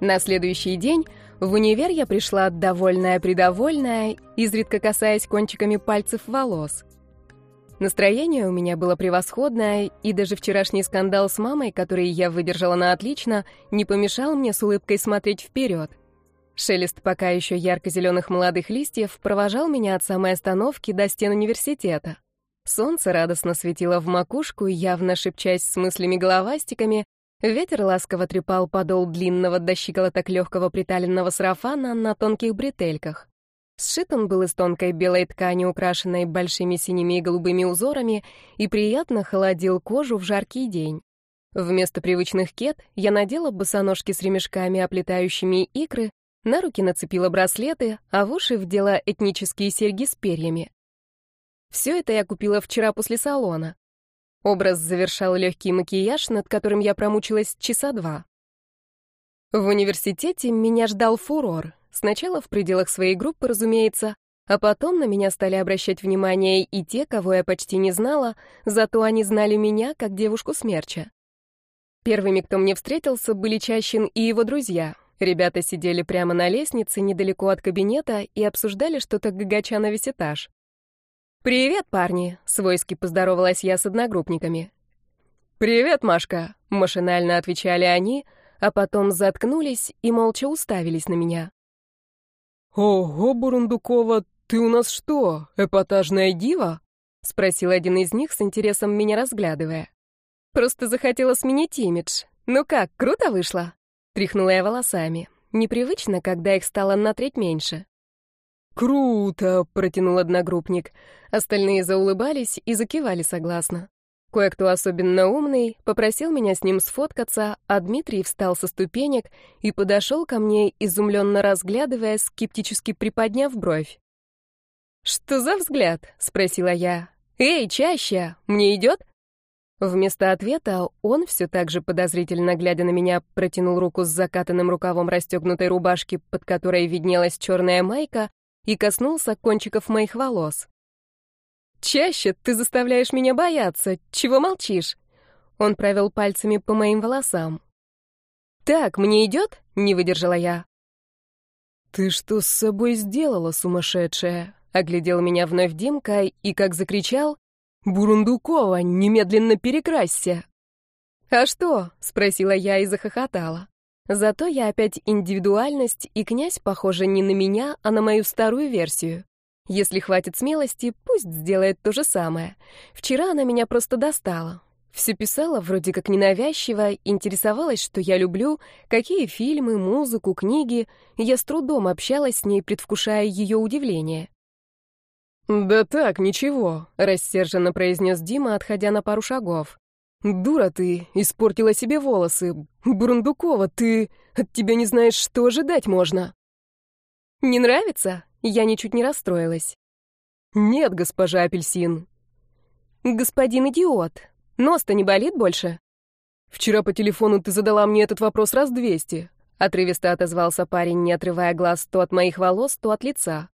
На следующий день в универ я пришла довольная-придовольная, изредка касаясь кончиками пальцев волос. Настроение у меня было превосходное, и даже вчерашний скандал с мамой, который я выдержала на отлично, не помешал мне с улыбкой смотреть вперед. Шелест пока еще ярко-зеленых молодых листьев провожал меня от самой остановки до стен университета. Солнце радостно светило в макушку, явно шепчась с мыслями-головастиками, Ветер ласково трепал подол длинного до щиколоток легкого приталенного сарафана на тонких бретельках. Сшит он был из тонкой белой ткани, украшенной большими синими и голубыми узорами, и приятно холодил кожу в жаркий день. Вместо привычных кет я надела босоножки с ремешками, оплетающими икры, на руки нацепила браслеты, а в уши вдела этнические серьги с перьями. Все это я купила вчера после салона. Образ завершал легкий макияж, над которым я промучилась часа два. В университете меня ждал фурор. Сначала в пределах своей группы, разумеется, а потом на меня стали обращать внимание и те, кого я почти не знала, зато они знали меня как девушку смерча. Первыми, кто мне встретился, были Чащин и его друзья. Ребята сидели прямо на лестнице, недалеко от кабинета, и обсуждали что-то гагача на весь этаж. «Привет, парни!» — свойски поздоровалась я с одногруппниками. «Привет, Машка!» — машинально отвечали они, а потом заткнулись и молча уставились на меня. «Ого, Бурундукова, ты у нас что, эпатажная дива?» — спросил один из них с интересом меня разглядывая. «Просто захотела сменить имидж. Ну как, круто вышло?» — тряхнула я волосами. Непривычно, когда их стало на треть меньше. «Круто!» — протянул одногруппник. Остальные заулыбались и закивали согласно. Кое-кто особенно умный попросил меня с ним сфоткаться, а Дмитрий встал со ступенек и подошел ко мне, изумленно разглядывая, скептически приподняв бровь. «Что за взгляд?» — спросила я. «Эй, чаще! Мне идет?» Вместо ответа он, все так же подозрительно глядя на меня, протянул руку с закатанным рукавом расстегнутой рубашки, под которой виднелась черная майка, и коснулся кончиков моих волос. «Чаще ты заставляешь меня бояться. Чего молчишь?» Он провел пальцами по моим волосам. «Так, мне идет?» — не выдержала я. «Ты что с собой сделала, сумасшедшая?» — оглядел меня вновь Димка и как закричал. «Бурундукова, немедленно перекрасься!» «А что?» — спросила я и захохотала. Зато я опять индивидуальность, и князь, похоже, не на меня, а на мою старую версию. Если хватит смелости, пусть сделает то же самое. Вчера она меня просто достала. Все писала вроде как ненавязчиво, интересовалась, что я люблю, какие фильмы, музыку, книги. Я с трудом общалась с ней, предвкушая ее удивление. «Да так, ничего», — рассерженно произнес Дима, отходя на пару шагов. «Дура ты, испортила себе волосы. Бурундукова, ты... От тебя не знаешь, что ожидать можно». «Не нравится?» Я ничуть не расстроилась. «Нет, госпожа Апельсин». «Господин идиот, нос-то не болит больше?» «Вчера по телефону ты задала мне этот вопрос раз двести», — отрывисто отозвался парень, не отрывая глаз то от моих волос, то от лица.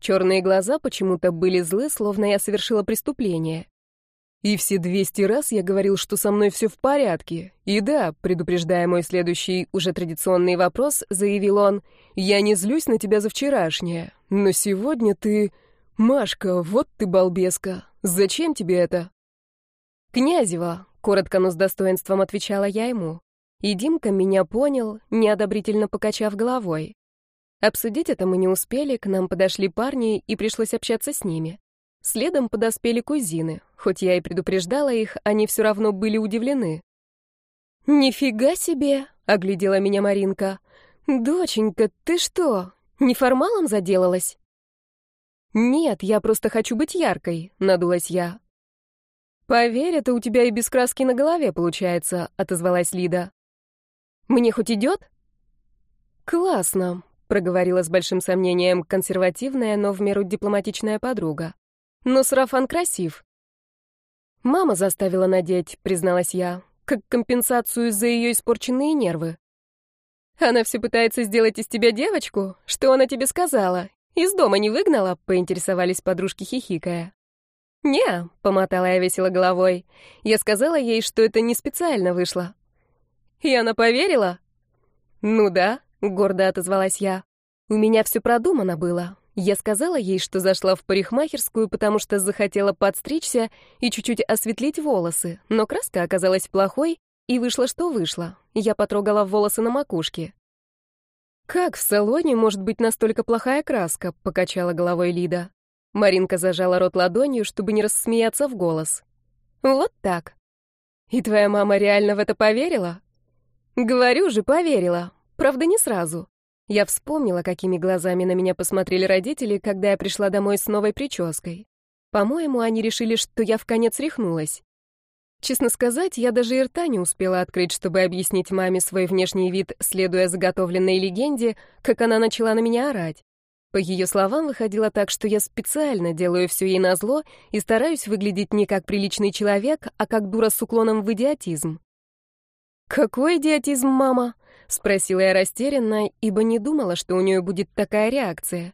Черные глаза почему-то были злы, словно я совершила преступление. И все 200 раз я говорил, что со мной все в порядке. И да, предупреждая мой следующий, уже традиционный вопрос, заявил он, «Я не злюсь на тебя за вчерашнее, но сегодня ты... Машка, вот ты балбеска. Зачем тебе это?» «Князева», — коротко, но с достоинством отвечала я ему. И Димка меня понял, неодобрительно покачав головой. Обсудить это мы не успели, к нам подошли парни, и пришлось общаться с ними. Следом подоспели кузины. Хоть я и предупреждала их, они все равно были удивлены. «Нифига себе!» — оглядела меня Маринка. «Доченька, ты что, неформалом заделалась?» «Нет, я просто хочу быть яркой», — надулась я. «Поверь, это у тебя и без краски на голове получается», — отозвалась Лида. «Мне хоть идет?» «Классно», — проговорила с большим сомнением консервативная, но в меру дипломатичная подруга. Но сарафан красив. Мама заставила надеть, призналась я, как компенсацию за ее испорченные нервы. Она все пытается сделать из тебя девочку? Что она тебе сказала? Из дома не выгнала? Поинтересовались подружки хихикая. «Не», — помотала я весело головой. Я сказала ей, что это не специально вышло. И она поверила? Ну да, — гордо отозвалась я. «У меня все продумано было. Я сказала ей, что зашла в парикмахерскую, потому что захотела подстричься и чуть-чуть осветлить волосы, но краска оказалась плохой, и вышло, что вышло. Я потрогала волосы на макушке. «Как в салоне может быть настолько плохая краска?» — покачала головой Лида. Маринка зажала рот ладонью, чтобы не рассмеяться в голос. «Вот так. И твоя мама реально в это поверила?» «Говорю же, поверила. Правда, не сразу. Я вспомнила, какими глазами на меня посмотрели родители, когда я пришла домой с новой прической. По-моему, они решили, что я в конец рехнулась. Честно сказать, я даже и рта не успела открыть, чтобы объяснить маме свой внешний вид, следуя заготовленной легенде, как она начала на меня орать. По ее словам, выходило так, что я специально делаю все ей назло и стараюсь выглядеть не как приличный человек, а как дура с уклоном в идиотизм. «Какой идиотизм, мама?» — спросила я растерянно, ибо не думала, что у нее будет такая реакция.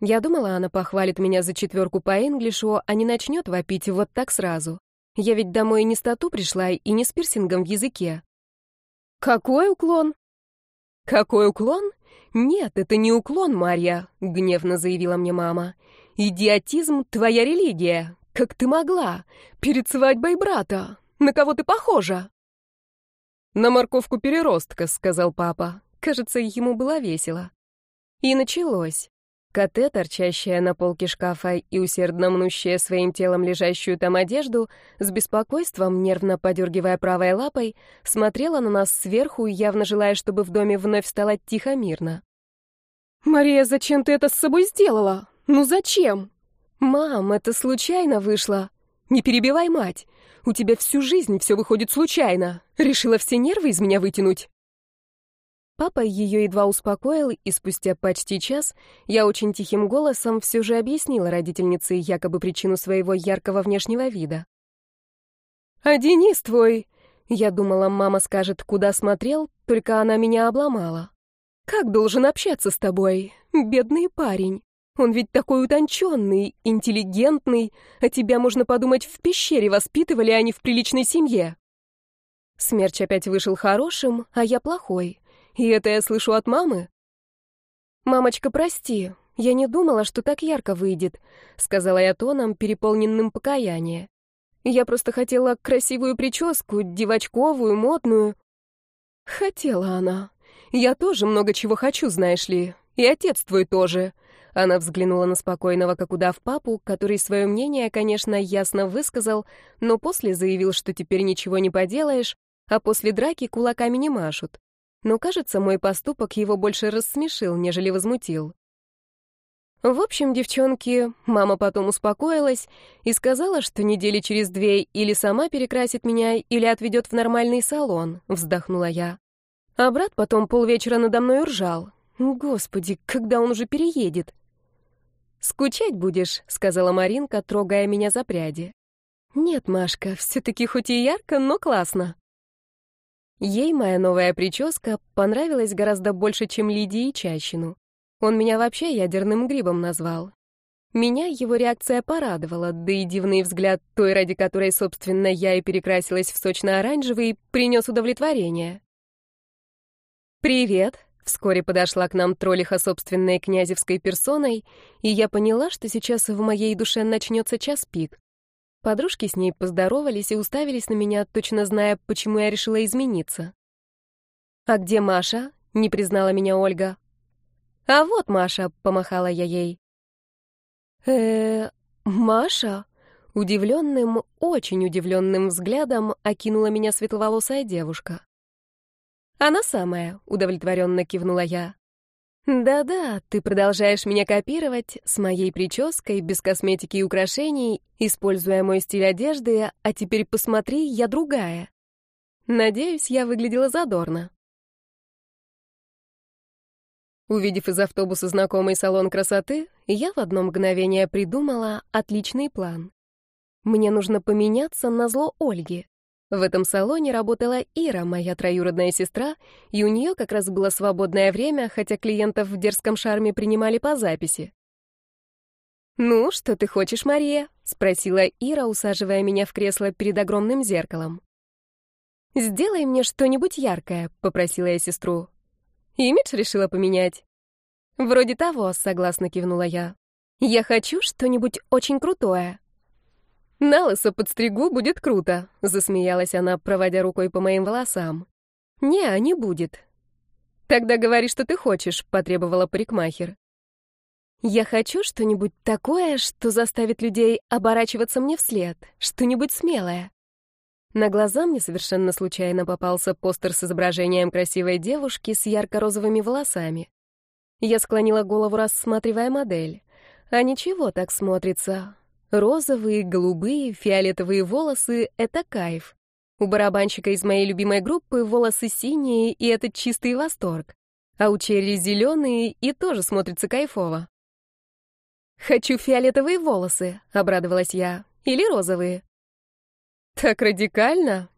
Я думала, она похвалит меня за четверку по инглишу, а не начнет вопить вот так сразу. Я ведь домой не с тату пришла и не с пирсингом в языке. «Какой уклон?» «Какой уклон? Нет, это не уклон, Марья», — гневно заявила мне мама. «Идиотизм — твоя религия. Как ты могла? Перед свадьбой брата. На кого ты похожа?» «На морковку переростка», — сказал папа. Кажется, ему было весело. И началось. Коте, торчащая на полке шкафа и усердно мнущая своим телом лежащую там одежду, с беспокойством, нервно подергивая правой лапой, смотрела на нас сверху, явно желая, чтобы в доме вновь стало тихо-мирно. «Мария, зачем ты это с собой сделала? Ну зачем?» «Мам, это случайно вышло. Не перебивай мать. У тебя всю жизнь все выходит случайно. Решила все нервы из меня вытянуть. Папа ее едва успокоил, и спустя почти час я очень тихим голосом все же объяснила родительнице якобы причину своего яркого внешнего вида. «А Денис твой...» Я думала, мама скажет, куда смотрел, только она меня обломала. «Как должен общаться с тобой, бедный парень?» Он ведь такой утонченный, интеллигентный, а тебя, можно подумать, в пещере воспитывали, а не в приличной семье. Смерч опять вышел хорошим, а я плохой. И это я слышу от мамы? «Мамочка, прости, я не думала, что так ярко выйдет», сказала я тоном, переполненным покаяния. «Я просто хотела красивую прическу, девочковую, модную». Хотела она. Я тоже много чего хочу, знаешь ли. И отец твой тоже. Она взглянула на спокойного, как удав папу, который свое мнение, конечно, ясно высказал, но после заявил, что теперь ничего не поделаешь, а после драки кулаками не машут. Но, кажется, мой поступок его больше рассмешил, нежели возмутил. В общем, девчонки, мама потом успокоилась и сказала, что недели через две или сама перекрасит меня, или отведет в нормальный салон, вздохнула я. А брат потом полвечера надо мной ржал. Господи, когда он уже переедет? «Скучать будешь», — сказала Маринка, трогая меня за пряди. «Нет, Машка, все-таки хоть и ярко, но классно». Ей моя новая прическа понравилась гораздо больше, чем Лидии Чащину. Он меня вообще ядерным грибом назвал. Меня его реакция порадовала, да и дивный взгляд той, ради которой, собственно, я и перекрасилась в сочно-оранжевый, принес удовлетворение. «Привет», Вскоре подошла к нам троллиха собственной князевской персоной, и я поняла, что сейчас в моей душе начнется час пик. Подружки с ней поздоровались и уставились на меня, точно зная, почему я решила измениться. «А где Маша?» — не признала меня Ольга. «А вот Маша», — помахала я ей. э Маша?» Удивленным, очень удивленным взглядом окинула меня светловолосая девушка. «Она самая», — удовлетворенно кивнула я. «Да-да, ты продолжаешь меня копировать с моей прической, без косметики и украшений, используя мой стиль одежды, а теперь посмотри, я другая. Надеюсь, я выглядела задорно». Увидев из автобуса знакомый салон красоты, я в одно мгновение придумала отличный план. Мне нужно поменяться на зло Ольги. В этом салоне работала Ира, моя троюродная сестра, и у нее как раз было свободное время, хотя клиентов в дерзком шарме принимали по записи. «Ну, что ты хочешь, Мария?» — спросила Ира, усаживая меня в кресло перед огромным зеркалом. «Сделай мне что-нибудь яркое», — попросила я сестру. Имидж решила поменять?» «Вроде того», — согласно кивнула я. «Я хочу что-нибудь очень крутое». «На лысо подстригу, будет круто», — засмеялась она, проводя рукой по моим волосам. «Не, не будет». «Тогда говори, что ты хочешь», — потребовала парикмахер. «Я хочу что-нибудь такое, что заставит людей оборачиваться мне вслед, что-нибудь смелое». На глаза мне совершенно случайно попался постер с изображением красивой девушки с ярко-розовыми волосами. Я склонила голову, рассматривая модель. А ничего так смотрится. Розовые, голубые, фиолетовые волосы — это кайф. У барабанщика из моей любимой группы волосы синие, и это чистый восторг. А у Черри зеленые, и тоже смотрится кайфово. «Хочу фиолетовые волосы», — обрадовалась я. «Или розовые». «Так радикально?»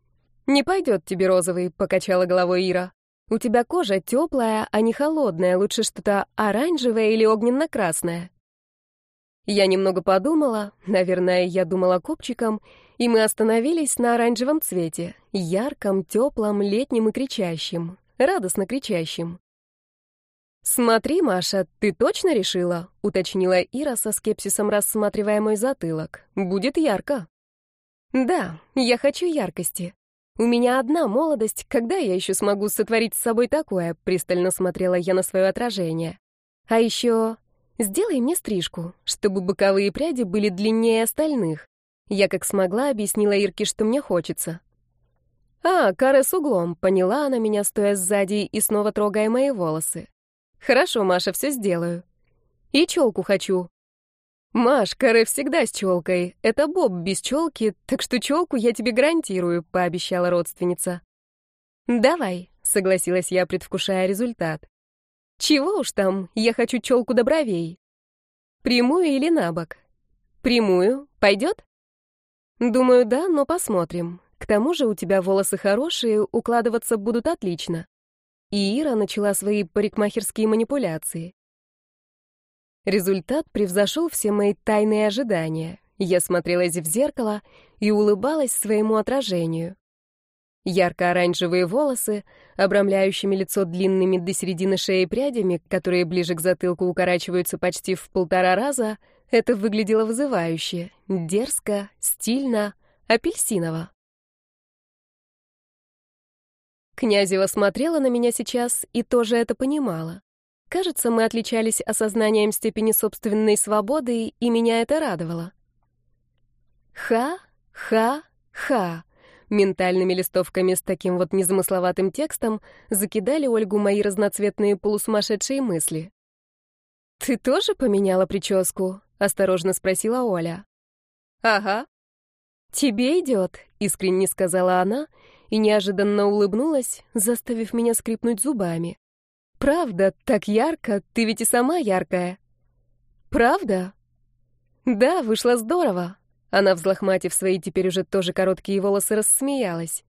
«Не пойдет тебе розовый», — покачала головой Ира. У тебя кожа теплая, а не холодная, лучше что-то оранжевое или огненно-красное. Я немного подумала, наверное, я думала копчиком, и мы остановились на оранжевом цвете, ярком, теплом, летнем и кричащем, радостно кричащем. «Смотри, Маша, ты точно решила?» — уточнила Ира со скепсисом, рассматривая мой затылок. «Будет ярко». «Да, я хочу яркости. «У меня одна молодость, когда я еще смогу сотворить с собой такое?» Пристально смотрела я на свое отражение. «А еще сделай мне стрижку, чтобы боковые пряди были длиннее остальных». Я как смогла объяснила Ирке, что мне хочется. «А, каре с углом», — поняла она меня, стоя сзади и снова трогая мои волосы. «Хорошо, Маша, все сделаю. И челку хочу. «Маш, Каре всегда с челкой. Это Боб без челки, так что челку я тебе гарантирую», — пообещала родственница. «Давай», — согласилась я, предвкушая результат. «Чего уж там, я хочу челку до бровей. Прямую или набок? Прямую. Пойдет?» «Думаю, да, но посмотрим. К тому же у тебя волосы хорошие, укладываться будут отлично». И Ира начала свои парикмахерские манипуляции. Результат превзошел все мои тайные ожидания. Я смотрелась в зеркало и улыбалась своему отражению. Ярко-оранжевые волосы, обрамляющими лицо длинными до середины шеи прядями, которые ближе к затылку укорачиваются почти в полтора раза, это выглядело вызывающе, дерзко, стильно, апельсиново. Князева смотрела на меня сейчас и тоже это понимала. Кажется, мы отличались осознанием степени собственной свободы, и меня это радовало. Ха, ха, ха. Ментальными листовками с таким вот незамысловатым текстом закидали Ольгу мои разноцветные полусумасшедшие мысли. «Ты тоже поменяла прическу?» — осторожно спросила Оля. «Ага». «Тебе идет», — искренне сказала она и неожиданно улыбнулась, заставив меня скрипнуть зубами. Правда, так ярко, ты ведь и сама яркая. Правда? Да, вышло здорово. Она, взлохматив свои теперь уже тоже короткие волосы, рассмеялась.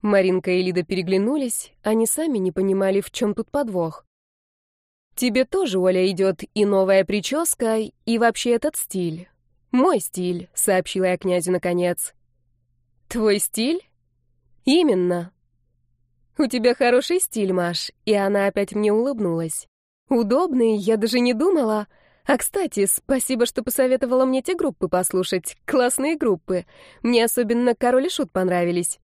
Маринка и Лида переглянулись, они сами не понимали, в чем тут подвох. «Тебе тоже, Оля, идет и новая прическа, и вообще этот стиль. Мой стиль», — сообщила я князю наконец. «Твой стиль?» «Именно. «У тебя хороший стиль, Маш», и она опять мне улыбнулась. «Удобный, я даже не думала. А, кстати, спасибо, что посоветовала мне те группы послушать. Классные группы. Мне особенно «Король и Шут» понравились».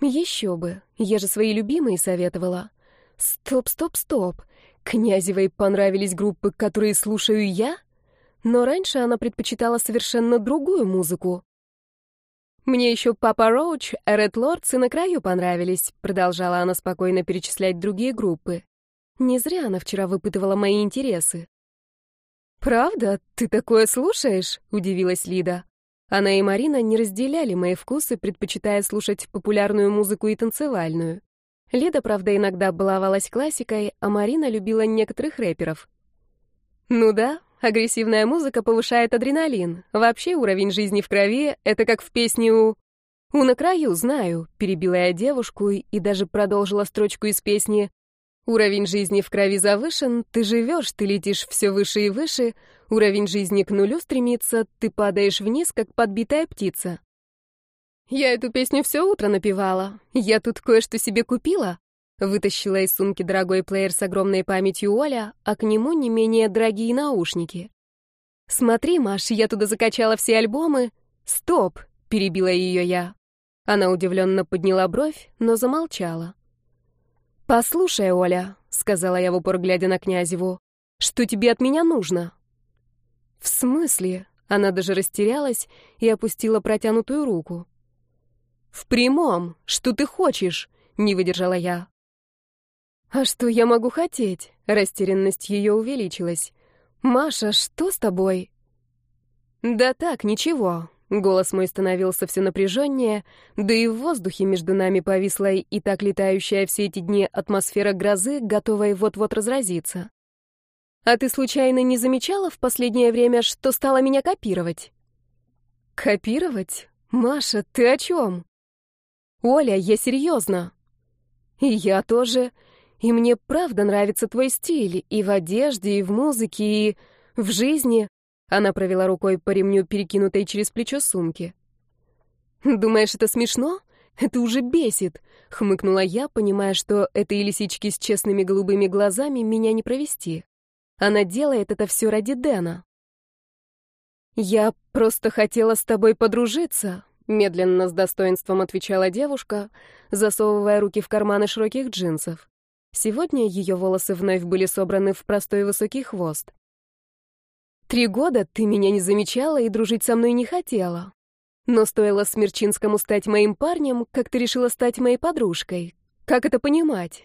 Еще бы, я же свои любимые советовала. Стоп, стоп, стоп. Князевой понравились группы, которые слушаю я? Но раньше она предпочитала совершенно другую музыку. «Мне еще Папа Роуч, Ред Лордс и на краю понравились», продолжала она спокойно перечислять другие группы. Не зря она вчера выпытывала мои интересы. «Правда? Ты такое слушаешь?» — удивилась Лида. Она и Марина не разделяли мои вкусы, предпочитая слушать популярную музыку и танцевальную. Лида, правда, иногда баловалась классикой, а Марина любила некоторых рэперов. «Ну да, Агрессивная музыка повышает адреналин. Вообще уровень жизни в крови — это как в песне у... «У на краю, знаю», — перебила я девушку и даже продолжила строчку из песни. «Уровень жизни в крови завышен, ты живешь, ты летишь все выше и выше, уровень жизни к нулю стремится, ты падаешь вниз, как подбитая птица». Я эту песню все утро напевала. Я тут кое-что себе купила. Вытащила из сумки дорогой плеер с огромной памятью Оля, а к нему не менее дорогие наушники. «Смотри, Маш, я туда закачала все альбомы». «Стоп!» — перебила ее я. Она удивленно подняла бровь, но замолчала. «Послушай, Оля», — сказала я в упор, глядя на Князеву, — «что тебе от меня нужно?» «В смысле?» — она даже растерялась и опустила протянутую руку. «В прямом. Что ты хочешь?» — не выдержала я. «А что я могу хотеть?» Растерянность ее увеличилась. «Маша, что с тобой?» «Да так, ничего». Голос мой становился все напряженнее, да и в воздухе между нами повисла и так летающая все эти дни атмосфера грозы, готовая вот-вот разразиться. «А ты случайно не замечала в последнее время, что стала меня копировать?» «Копировать? Маша, ты о чем?» «Оля, я серьезно». «И я тоже. И мне правда нравится твой стиль и в одежде, и в музыке, и в жизни. Она провела рукой по ремню, перекинутой через плечо сумки. Думаешь, это смешно? Это уже бесит, хмыкнула я, понимая, что этой лисички с честными голубыми глазами меня не провести. Она делает это все ради Дэна. Я просто хотела с тобой подружиться, медленно с достоинством отвечала девушка, засовывая руки в карманы широких джинсов. Сегодня ее волосы вновь были собраны в простой высокий хвост. «Три года ты меня не замечала и дружить со мной не хотела. Но стоило Смерчинскому стать моим парнем, как ты решила стать моей подружкой. Как это понимать?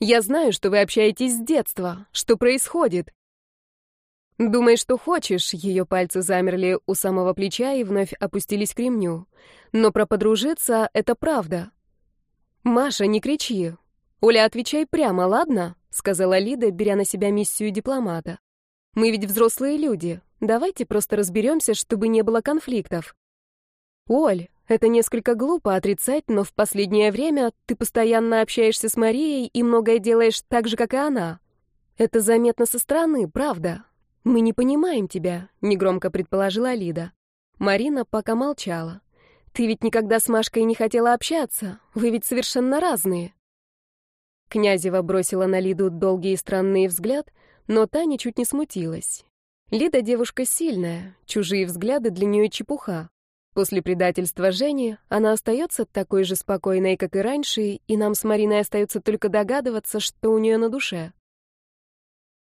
Я знаю, что вы общаетесь с детства. Что происходит?» «Думай, что хочешь», — ее пальцы замерли у самого плеча и вновь опустились к ремню. «Но про подружиться — это правда». «Маша, не кричи. «Оля, отвечай прямо, ладно?» — сказала Лида, беря на себя миссию дипломата. «Мы ведь взрослые люди. Давайте просто разберемся, чтобы не было конфликтов». «Оль, это несколько глупо отрицать, но в последнее время ты постоянно общаешься с Марией и многое делаешь так же, как и она. Это заметно со стороны, правда. Мы не понимаем тебя», — негромко предположила Лида. Марина пока молчала. «Ты ведь никогда с Машкой не хотела общаться. Вы ведь совершенно разные». Князева бросила на Лиду долгий и странный взгляд, но та ничуть не смутилась. Лида девушка сильная, чужие взгляды для нее чепуха. После предательства Жени она остается такой же спокойной, как и раньше, и нам с Мариной остается только догадываться, что у нее на душе.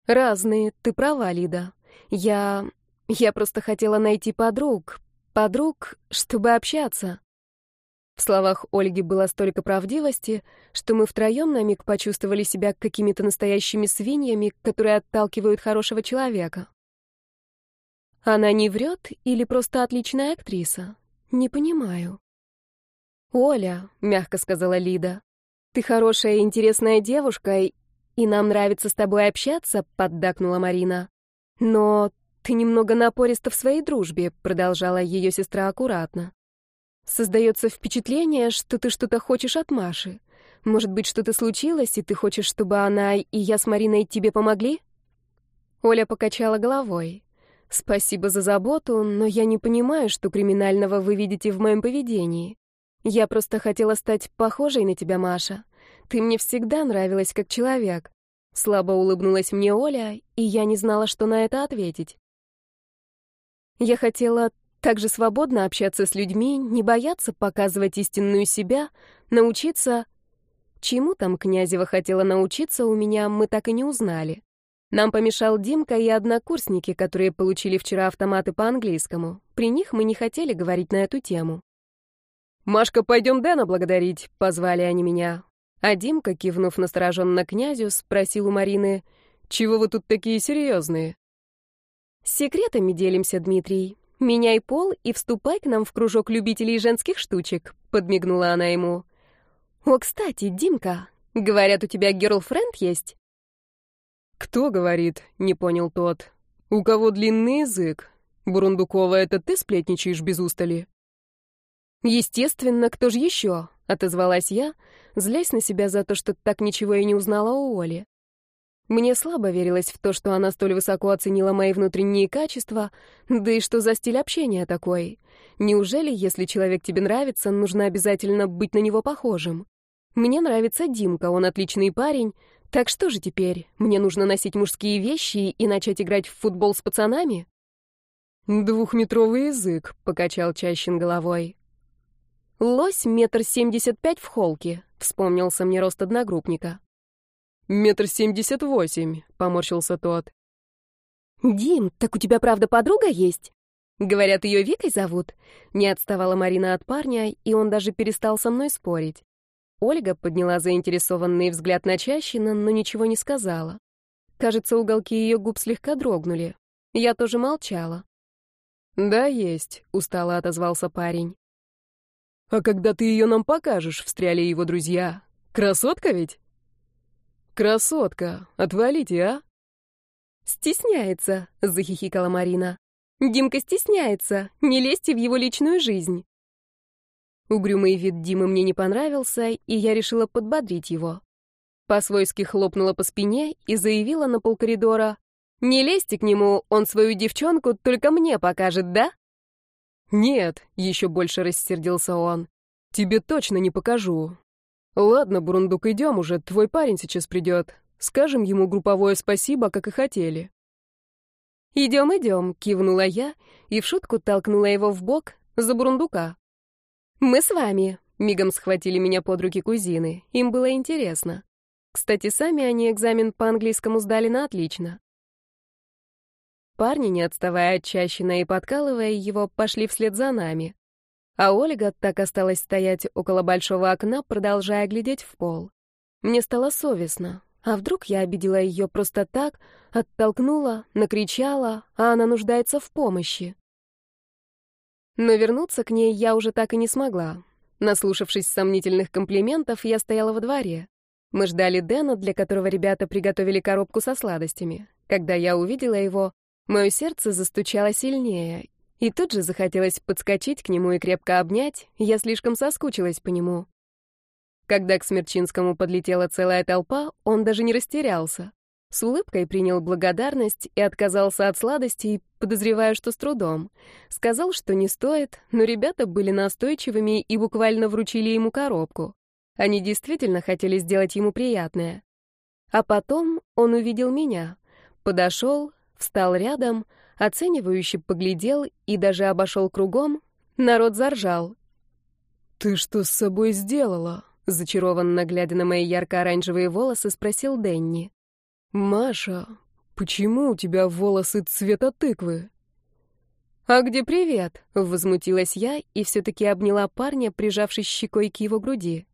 «Разные, ты права, Лида. Я... я просто хотела найти подруг. Подруг, чтобы общаться. В словах Ольги было столько правдивости, что мы втроем на миг почувствовали себя какими-то настоящими свиньями, которые отталкивают хорошего человека. Она не врет или просто отличная актриса? Не понимаю. «Оля», — мягко сказала Лида, — «ты хорошая и интересная девушка, и нам нравится с тобой общаться», — поддакнула Марина. «Но ты немного напориста в своей дружбе», — продолжала ее сестра аккуратно. Создается впечатление, что ты что-то хочешь от Маши. Может быть, что-то случилось, и ты хочешь, чтобы она и я с Мариной тебе помогли? Оля покачала головой. Спасибо за заботу, но я не понимаю, что криминального вы видите в моем поведении. Я просто хотела стать похожей на тебя, Маша. Ты мне всегда нравилась как человек. Слабо улыбнулась мне Оля, и я не знала, что на это ответить. Я хотела также свободно общаться с людьми, не бояться показывать истинную себя, научиться... Чему там Князева хотела научиться, у меня мы так и не узнали. Нам помешал Димка и однокурсники, которые получили вчера автоматы по английскому. При них мы не хотели говорить на эту тему. «Машка, пойдем Дэна благодарить», — позвали они меня. А Димка, кивнув настороженно князю, спросил у Марины, «Чего вы тут такие серьезные?» «Секретами делимся, Дмитрий. «Меняй пол и вступай к нам в кружок любителей женских штучек», — подмигнула она ему. «О, кстати, Димка, говорят, у тебя герлфренд есть?» «Кто говорит?» — не понял тот. «У кого длинный язык? Бурундукова, это ты сплетничаешь без устали?» «Естественно, кто же еще?» — отозвалась я, злясь на себя за то, что так ничего и не узнала у Оли. Мне слабо верилось в то, что она столь высоко оценила мои внутренние качества, да и что за стиль общения такой. Неужели, если человек тебе нравится, нужно обязательно быть на него похожим? Мне нравится Димка, он отличный парень. Так что же теперь? Мне нужно носить мужские вещи и начать играть в футбол с пацанами? Двухметровый язык, покачал Чащин головой. Лось метр семьдесят пять в холке, вспомнился мне рост одногруппника. Метр семьдесят восемь, поморщился тот. Дим, так у тебя правда подруга есть? Говорят, ее Викой зовут. Не отставала Марина от парня, и он даже перестал со мной спорить. Ольга подняла заинтересованный взгляд на Чащина, но ничего не сказала. Кажется, уголки ее губ слегка дрогнули. Я тоже молчала. «Да, есть», — устало отозвался парень. «А когда ты ее нам покажешь?» — встряли его друзья. «Красотка ведь?» «Красотка! Отвалите, а!» «Стесняется», — захихикала Марина. «Димка стесняется. Не лезьте в его личную жизнь». Угрюмый вид Димы мне не понравился, и я решила подбодрить его. По-свойски хлопнула по спине и заявила на полкоридора. «Не лезьте к нему, он свою девчонку только мне покажет, да?» «Нет», — еще больше рассердился он. «Тебе точно не покажу. Ладно, Бурундук, идем уже, твой парень сейчас придет. Скажем ему групповое спасибо, как и хотели». «Идем, идем», — кивнула я и в шутку толкнула его в бок за Бурундука. «Мы с вами», — мигом схватили меня под руки кузины. Им было интересно. Кстати, сами они экзамен по английскому сдали на отлично. Парни, не отставая от Чащина и подкалывая его, пошли вслед за нами. А Ольга так осталась стоять около большого окна, продолжая глядеть в пол. Мне стало совестно. А вдруг я обидела ее просто так, оттолкнула, накричала, а она нуждается в помощи? Но вернуться к ней я уже так и не смогла. Наслушавшись сомнительных комплиментов, я стояла во дворе. Мы ждали Дэна, для которого ребята приготовили коробку со сладостями. Когда я увидела его, мое сердце застучало сильнее, и тут же захотелось подскочить к нему и крепко обнять, я слишком соскучилась по нему. Когда к Смерчинскому подлетела целая толпа, он даже не растерялся. С улыбкой принял благодарность и отказался от сладостей, подозревая, что с трудом. Сказал, что не стоит, но ребята были настойчивыми и буквально вручили ему коробку. Они действительно хотели сделать ему приятное. А потом он увидел меня. Подошел, встал рядом, оценивающе поглядел и даже обошел кругом. Народ заржал. «Ты что с собой сделала?» Зачарованно глядя на мои ярко-оранжевые волосы, спросил Денни. «Маша, почему у тебя волосы цвета тыквы?» «А где привет?» — возмутилась я и все-таки обняла парня, прижавшись щекой к его груди.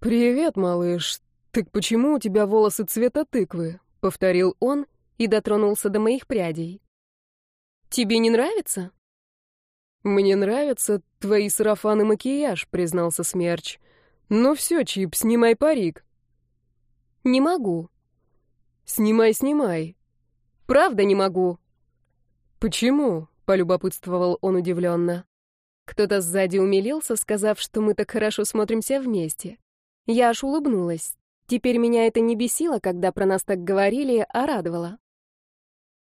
«Привет, малыш. Так почему у тебя волосы цвета тыквы?» — повторил он и дотронулся до моих прядей. «Тебе не нравится?» «Мне нравятся твои сарафан и макияж», — признался Смерч. «Ну все, Чип, снимай парик». «Не могу», «Снимай, снимай». «Правда не могу». «Почему?» — полюбопытствовал он удивленно. Кто-то сзади умилился, сказав, что мы так хорошо смотримся вместе. Я аж улыбнулась. Теперь меня это не бесило, когда про нас так говорили, а радовало.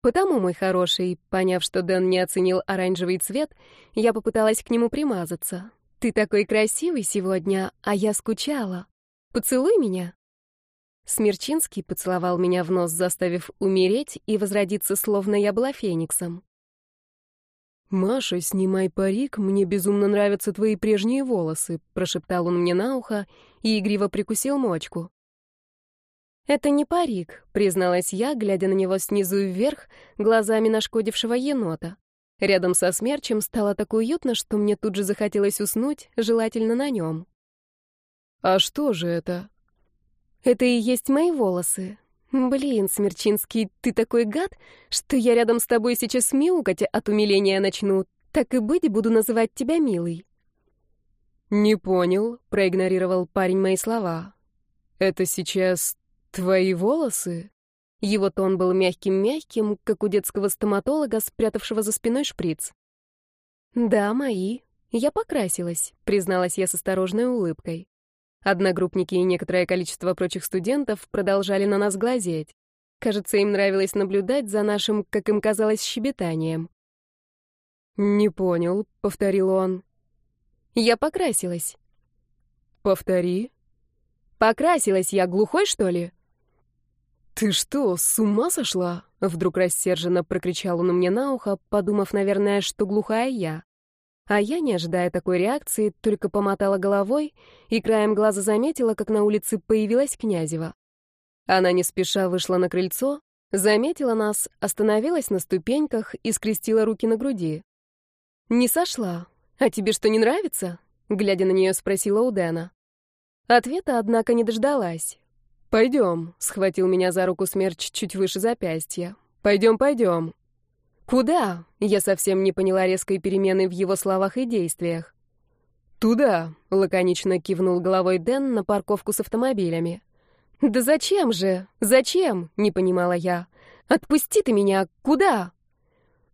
Потому, мой хороший, поняв, что Дэн не оценил оранжевый цвет, я попыталась к нему примазаться. «Ты такой красивый сегодня, а я скучала. Поцелуй меня». Смерчинский поцеловал меня в нос, заставив умереть и возродиться, словно я была фениксом. «Маша, снимай парик, мне безумно нравятся твои прежние волосы», прошептал он мне на ухо и игриво прикусил мочку. «Это не парик», — призналась я, глядя на него снизу вверх, глазами нашкодившего енота. Рядом со смерчем стало так уютно, что мне тут же захотелось уснуть, желательно на нем. «А что же это?» Это и есть мои волосы. Блин, Смерчинский, ты такой гад, что я рядом с тобой сейчас мяукать от умиления начну. Так и быть, буду называть тебя милый. Не понял, проигнорировал парень мои слова. Это сейчас твои волосы? Его тон был мягким-мягким, как у детского стоматолога, спрятавшего за спиной шприц. «Да, мои. Я покрасилась», — призналась я с осторожной улыбкой. Одногруппники и некоторое количество прочих студентов продолжали на нас глазеть. Кажется, им нравилось наблюдать за нашим, как им казалось, щебетанием. «Не понял», — повторил он. «Я покрасилась». «Повтори». Покрасилась я глухой, что ли?» «Ты что, с ума сошла?» — вдруг рассерженно прокричал он мне на ухо, подумав, наверное, что глухая я. А я, не ожидая такой реакции, только помотала головой и краем глаза заметила, как на улице появилась Князева. Она не спеша вышла на крыльцо, заметила нас, остановилась на ступеньках и скрестила руки на груди. «Не сошла. А тебе что, не нравится?» — глядя на нее, спросила у Дэна. Ответа, однако, не дождалась. «Пойдем», — схватил меня за руку смерч чуть выше запястья. «Пойдем, пойдем». «Куда?» — я совсем не поняла резкой перемены в его словах и действиях. «Туда», — лаконично кивнул головой Дэн на парковку с автомобилями. «Да зачем же? Зачем?» — не понимала я. «Отпусти ты меня! Куда?»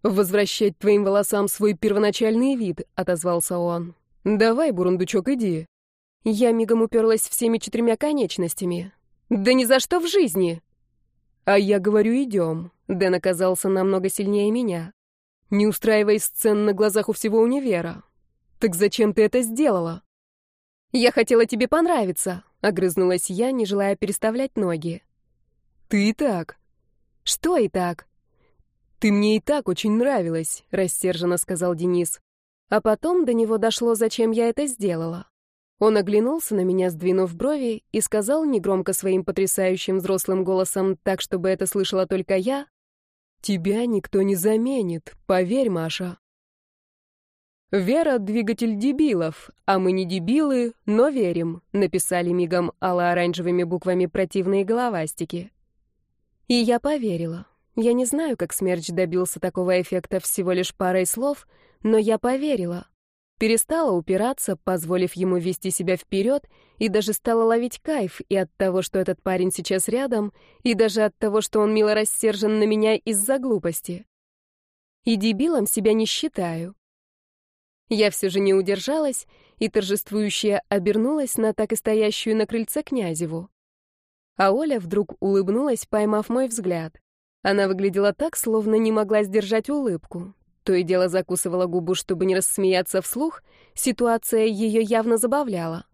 «Возвращать твоим волосам свой первоначальный вид», — отозвался он. «Давай, бурундучок, иди». Я мигом уперлась всеми четырьмя конечностями. «Да ни за что в жизни!» «А я говорю, идем». Дэн оказался намного сильнее меня. «Не устраивай сцен на глазах у всего универа. Так зачем ты это сделала?» «Я хотела тебе понравиться», — огрызнулась я, не желая переставлять ноги. «Ты и так». «Что и так?» «Ты мне и так очень нравилась», — рассерженно сказал Денис. А потом до него дошло, зачем я это сделала. Он оглянулся на меня, сдвинув брови, и сказал негромко своим потрясающим взрослым голосом, так, чтобы это слышала только я, «Тебя никто не заменит, поверь, Маша». «Вера — двигатель дебилов, а мы не дебилы, но верим», — написали мигом алло-оранжевыми буквами противные головастики. И я поверила. Я не знаю, как Смерч добился такого эффекта всего лишь парой слов, но я поверила. Перестала упираться, позволив ему вести себя вперед, и даже стала ловить кайф и от того, что этот парень сейчас рядом, и даже от того, что он мило рассержен на меня из-за глупости. И дебилом себя не считаю. Я все же не удержалась и торжествующе обернулась на так и стоящую на крыльце Князеву. А Оля вдруг улыбнулась, поймав мой взгляд. Она выглядела так, словно не могла сдержать улыбку то и дело закусывала губу, чтобы не рассмеяться вслух, ситуация ее явно забавляла.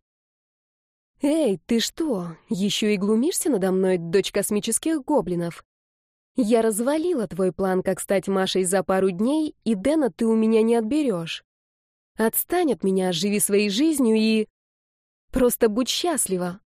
«Эй, ты что, еще и глумишься надо мной, дочь космических гоблинов? Я развалила твой план, как стать Машей за пару дней, и Дэна ты у меня не отберешь. Отстань от меня, живи своей жизнью и... Просто будь счастлива!»